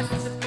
I